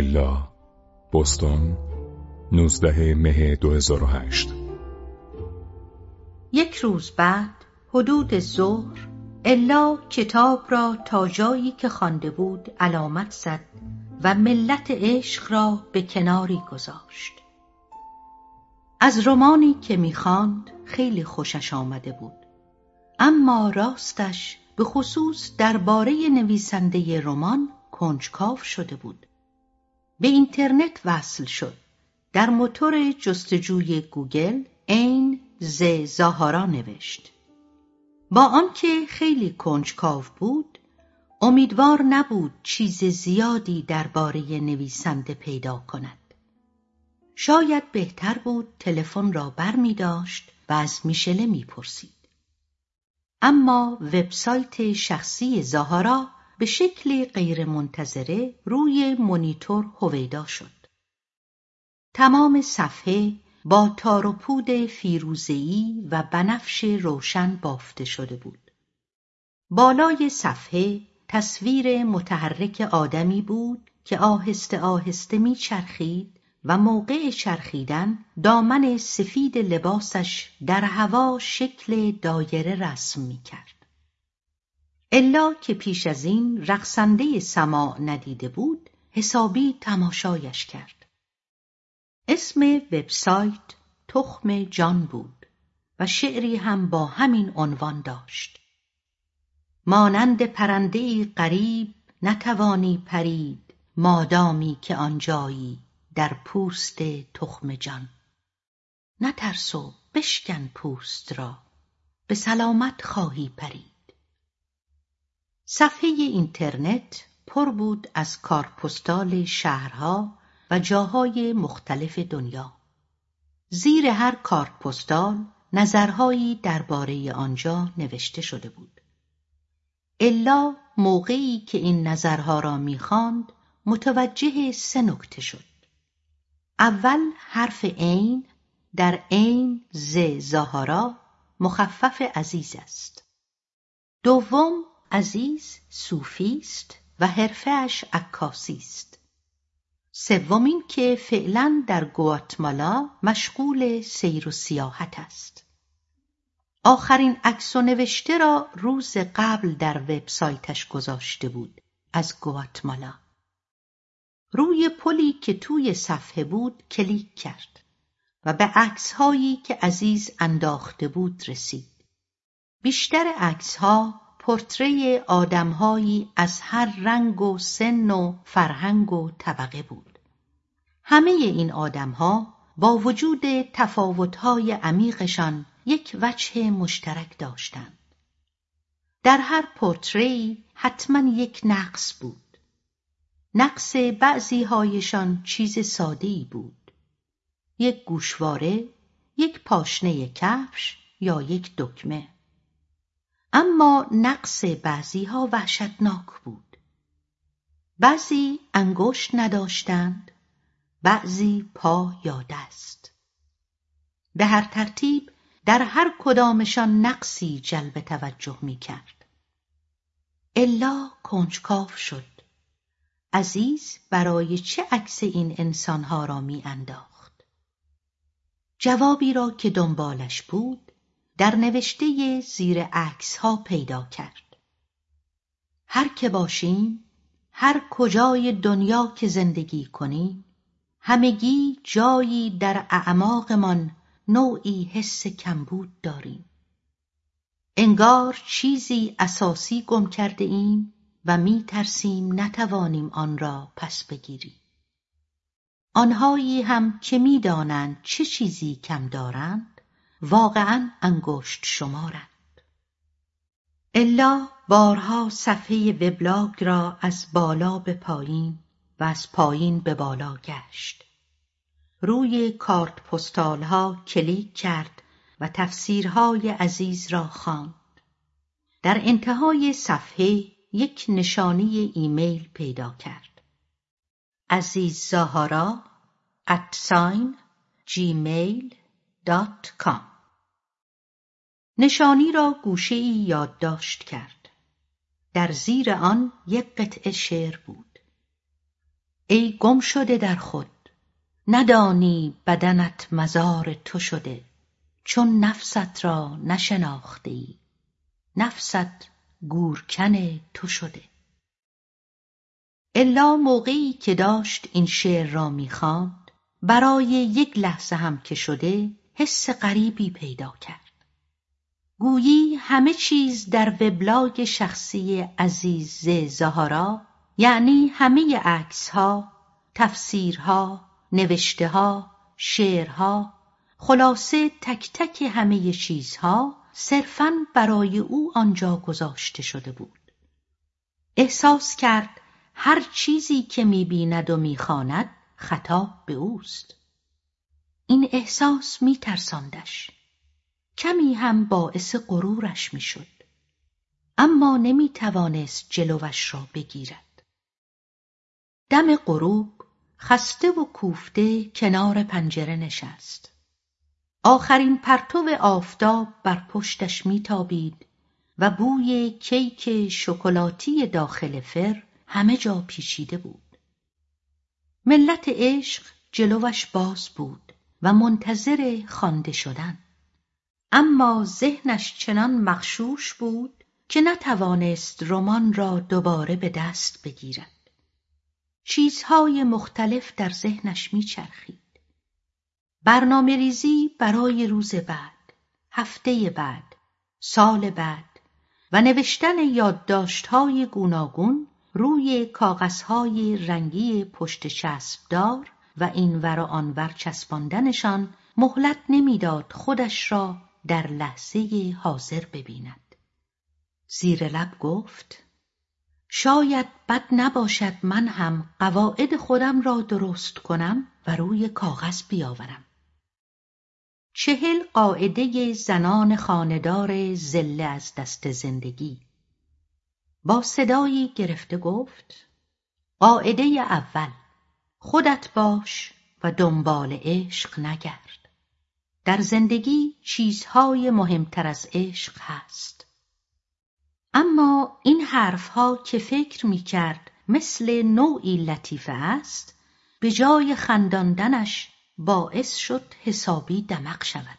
الا بوستون 19 مه 2008 یک روز بعد حدود ظهر الا کتاب را تا جایی که خوانده بود علامت زد و ملت عشق را به کناری گذاشت. از رمانی که می‌خواند خیلی خوشش آمده بود. اما راستش به خصوص درباره نویسنده رمان کنجکاو شده بود. به اینترنت وصل شد. در موتور جستجوی گوگل عین ز زاهارا نوشت. با آنکه خیلی کنجکاو بود امیدوار نبود چیز زیادی درباره نویسنده پیدا کند. شاید بهتر بود تلفن را بر می داشت و از میشله می پرسید. اما وبسایت شخصی زاهارا به شکلی غیرمنتظره روی مونیتور هویدا شد. تمام صفحه با تار و پود فیروزه‌ای و بنفش روشن بافته شده بود. بالای صفحه تصویر متحرک آدمی بود که آهسته آهسته میچرخید و موقع چرخیدن دامن سفید لباسش در هوا شکل دایره رسم می کرد. الا که پیش از این رقصنده سماع ندیده بود حسابی تماشایش کرد. اسم وبسایت تخم جان بود و شعری هم با همین عنوان داشت. مانند پرندهای غریب نتوانی پرید مادامی که آنجایی در پوست تخم جان نترس و بشکن پوست را به سلامت خواهی پرید صفحه اینترنت پر بود از کارپستال شهرها و جاهای مختلف دنیا. زیر هر کارپستال نظرهایی درباره آنجا نوشته شده بود. الا موقعی که این نظرها را می‌خواند متوجه سه نکته شد. اول حرف عین در عین ز زاهارا مخفف عزیز است. دوم عزیز صوفی است و حرفهاش عکاسی است سوم این که فعلا در گواتمالا مشغول سیر و سیاحت است. آخرین عکس و نوشته را روز قبل در وبسایتش گذاشته بود از گواتمالا. روی play که توی صفحه بود کلیک کرد و به عکسهایی که عزیز انداخته بود رسید. بیشتر عکسها پورتری آدمهایی از هر رنگ و سن و فرهنگ و طبقه بود. همه این آدمها با وجود تفاوتهای عمیقشان یک وجه مشترک داشتند. در هر پورتری حتما یک نقص بود. نقص بعضی هایشان چیز ساده بود. یک گوشواره یک پاشنه کفش یا یک دکمه. اما نقص بعضی ها وحشتناک بود بعضی انگشت نداشتند بعضی پا یا دست به هر ترتیب در هر کدامشان نقصی جلب توجه می کرد. الا کنجکاف شد. عزیز برای چه عکس این انسانها را می انداخت؟ جوابی را که دنبالش بود در نوشته زیر عکس ها پیدا کرد. هر که باشیم هر کجای دنیا که زندگی کنیم همگی جایی در اعماقمان نوعی حس کمبود داریم انگار چیزی اساسی گم کرده ایم و می ترسیم نتوانیم آن را پس بگیریم آنهایی هم که می‌دانند چه چیزی کم دارند واقعا انگشت شمارند الا بارها صفحه وبلاگ را از بالا به پایین و از پایین به بالا گشت روی کارت پستال ها کلیک کرد و تفسیرهای عزیز را خواند. در انتهای صفحه یک نشانی ایمیل پیدا کرد. عزیز زاهارا نشانی را گوشه ای یادداشت کرد. در زیر آن یک قطعه شعر بود. ای گم شده در خود ندانی بدنت مزار تو شده چون نفست را نشناخته ای نفست گورکن تو شده الا موقعی که داشت این شعر را می‌خواند برای یک لحظه هم که شده حس غریبی پیدا کرد گویی همه چیز در وبلاگ شخصی عزیز زهارا یعنی همه عکسها، تفسیرها، نوشتهها، شعرها، خلاصه تک تک همه چیزها صرفا برای او آنجا گذاشته شده بود. احساس کرد هر چیزی که می‌بیند و می‌خواند خطاب به اوست. این احساس میترساندش. کمی هم باعث غرورش می‌شد. اما نمی‌توانست جلوش را بگیرد. دم غروب خسته و کوفته کنار پنجره نشست. آخرین پرتو آفتاب بر پشتش میتابید و بوی کیک شکلاتی داخل فر همه جا پیچیده بود. ملت عشق جلوش باز بود و منتظر خوانده شدن. اما ذهنش چنان مخشوش بود که نتوانست رمان را دوباره به دست بگیرد. چیزهای مختلف در ذهنش میچرخید. برنامه ریزی برای روز بعد، هفته بعد، سال بعد و نوشتن یادداشتهای گوناگون روی کاغذهای رنگی پشت چسبدار و اینور و آنور چسباندنشان مهلت نمی‌داد خودش را در لحظه حاضر ببیند. زیر لب گفت شاید بد نباشد من هم قواعد خودم را درست کنم و روی کاغذ بیاورم. چهل قاعده زنان خاندار زله از دست زندگی با صدایی گرفته گفت قاعده اول خودت باش و دنبال عشق نگرد در زندگی چیزهای مهمتر از عشق هست اما این حرفها که فکر می کرد مثل نوعی لطیفه است به جای خنداندنش باعث شد حسابی دمق شود.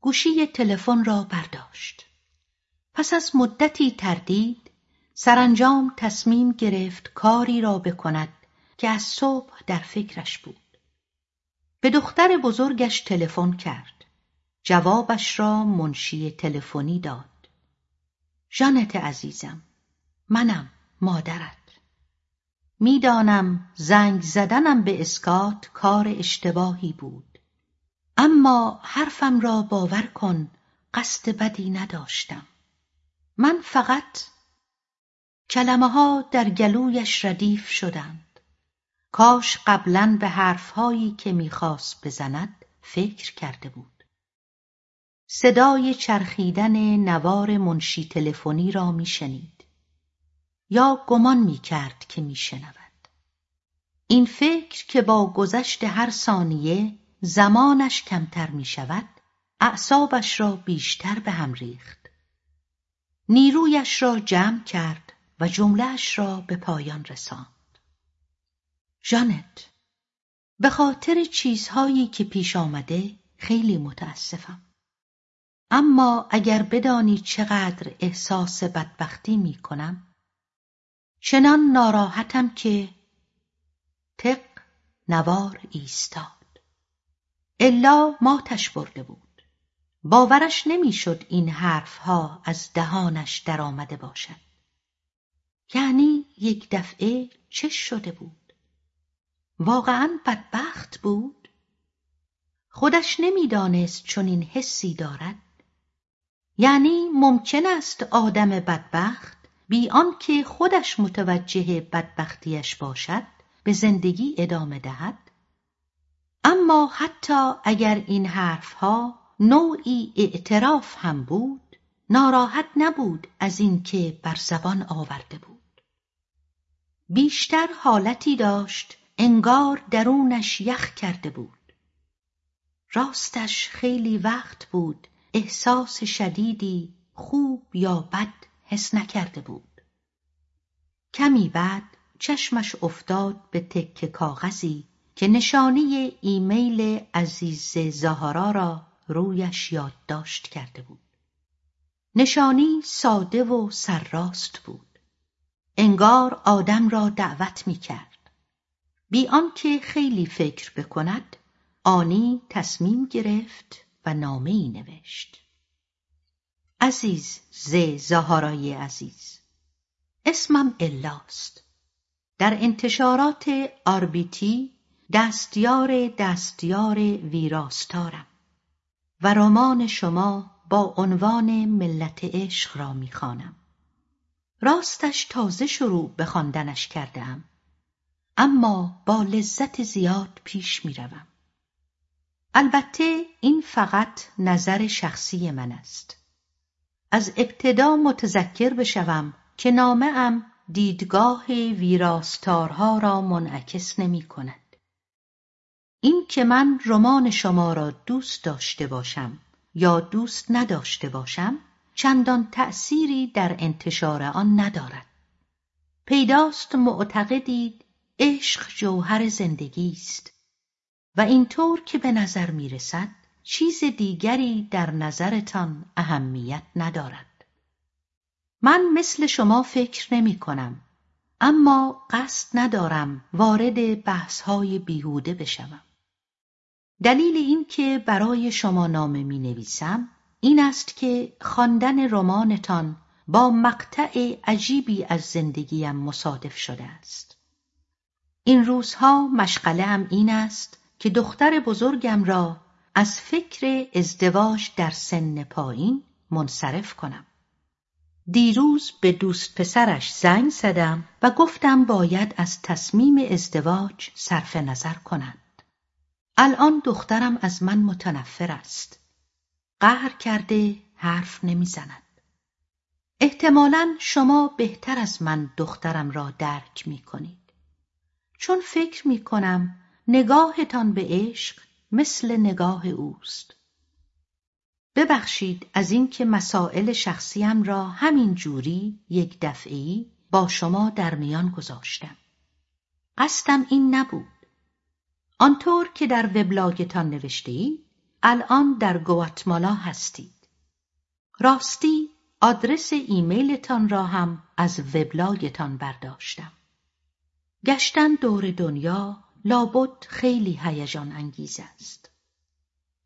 گوشی تلفن را برداشت. پس از مدتی تردید سرانجام تصمیم گرفت کاری را بکند که از صبح در فکرش بود. به دختر بزرگش تلفن کرد. جوابش را منشی تلفنی داد. ژانت عزیزم منم مادرت می‌دانم زنگ زدنم به اسکات کار اشتباهی بود اما حرفم را باور کن قصد بدی نداشتم من فقط کلمه ها در گلویش ردیف شدند کاش قبلا به حرفهایی که می‌خواست بزند فکر کرده بود. صدای چرخیدن نوار منشی تلفنی را میشنید. یا گمان می‌کرد که میشنود. این فکر که با گذشت هر ثانیه زمانش کمتر می‌شود اعصابش را بیشتر به هم ریخت. نیرویش را جمع کرد و جملهش را به پایان رساند. ژانت به خاطر چیزهایی که پیش آمده خیلی متاسفم. اما اگر بدانی چقدر احساس بدبختی می کنم چنان ناراحتم که تق نوار ایستاد. الا ماتش برده بود. باورش نمی‌شد این حرفها از دهانش درآمده باشد. یعنی یک دفعه چش شده بود. واقعا بدبخت بود؟ خودش نمی‌دانست چون این حسی دارد. یعنی ممکن است آدم بدبخت بی آنکه خودش متوجه بدبختیش باشد به زندگی ادامه دهد. اما حتی اگر این حرفها نوعی اعتراف هم بود ناراحت نبود از اینکه بر زبان آورده بود. بیشتر حالتی داشت انگار درونش یخ کرده بود راستش خیلی وقت بود احساس شدیدی خوب یا بد حس نکرده بود کمی بعد چشمش افتاد به تکه کاغذی که نشانی ایمیل عزیز زهارا را رویش یادداشت کرده بود. نشانی ساده و سرراست بود. انگار آدم را دعوت می کرد. بی آنکه خیلی فکر بکند، آنی تصمیم گرفت و نامه ای نوشت. عزیز ز زهارای عزیز اسمم الاست در انتشارات آربیتی دستیار دستیار ویراستارم و رمان شما با عنوان ملت عشق را می‌خوانم. راستش تازه شروع به خواندنش کردم اما با لذت زیاد پیش می‌روم. البته این فقط نظر شخصی من است. از ابتدا متذکر بشوم که نامه ام دیدگاه ویراستارها را منعکس نمی کند. این که من رمان شما را دوست داشته باشم یا دوست نداشته باشم چندان تأثیری در انتشار آن ندارد. پیداست معتقدید عشق جوهر زندگی است و اینطور که به نظر می رسد چیز دیگری در نظرتان اهمیت ندارد. من مثل شما فکر نمی کنم اما قصد ندارم وارد بحثهای بیهوده بشوم. دلیل این که برای شما نامه می نویسم این است که خواندن رمانتان با مقطع عجیبی از زندگیم مصادف شده است. این روزها مشغله این است که دختر بزرگم را از فکر ازدواج در سن پایین منصرف کنم. دیروز به دوست پسرش زنگ زدم و گفتم باید از تصمیم ازدواج صرف نظر کنند. الان دخترم از من متنفر است. قهر کرده حرف نمی‌زند. احتمالا شما بهتر از من دخترم را درک می کنید. چون فکر می کنم نگاهتان به عشق مثل نگاه اوست. ببخشید از اینکه مسائل شخصیم را همین جوری یک دفعی با شما در میان گذاشتم. قصدم این نبود. آنطور که در وبلاگتان نوشته اید الان در گواتمالا هستید. راستی آدرس ایمیلتان را هم از وبلاگتان برداشتم. گشتن دور دنیا لابد خیلی هیجان انگیز است.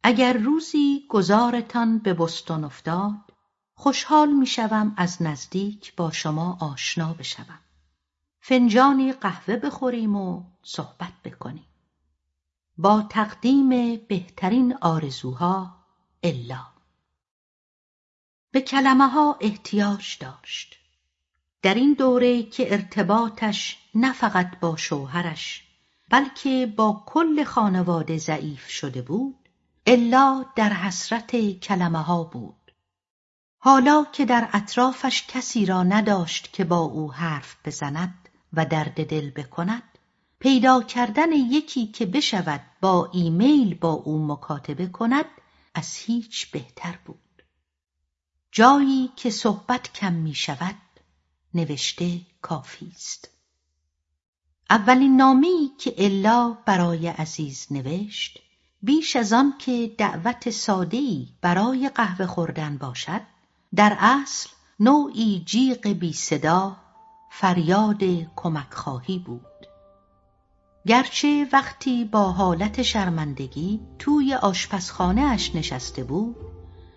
اگر روزی گذارتان به بستون افتاد خوشحال می‌شوم از نزدیک با شما آشنا بشوم. فنجانی قهوه بخوریم و صحبت بکنیم. با تقدیم بهترین آرزوها الا به کلمه ها احتیاج داشت در این دوره که ارتباطش نه فقط با شوهرش بلکه با کل خانواده ضعیف شده بود الا در حسرت کلمه ها بود. حالا که در اطرافش کسی را نداشت که با او حرف بزند و درد دل بکند پیدا کردن یکی که بشود با ایمیل با او مکاتبه کند از هیچ بهتر بود. جایی که صحبت کم می شود نوشته کافی است. اولین نامه‌ای که الا برای عزیز نوشت بیش از آن که دعوت ساده‌ای برای قهوه خوردن باشد در اصل نوعی جیغ بی صدا فریاد کمک خواهی بود. گرچه وقتی با حالت شرمندگی توی آشپزخانه اش نشسته بود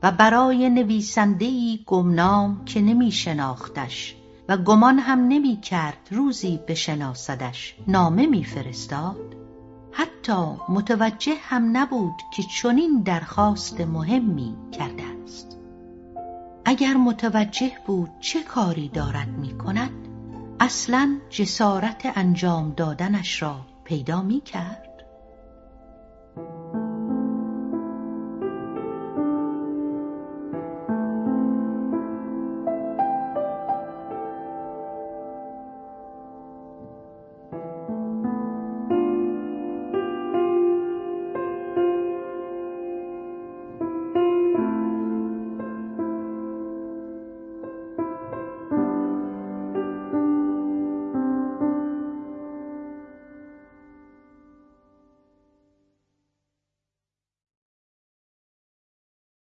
و برای نویسندهی گمنام که نمی شناختش و گمان هم نمی کرد روزی بشناسدش. نامه میفرستاد حتی متوجه هم نبود که چنین درخواست مهمی کرده است. اگر متوجه بود چه کاری دارد می کند اصلا جسارت انجام دادنش را پیدا می کرد.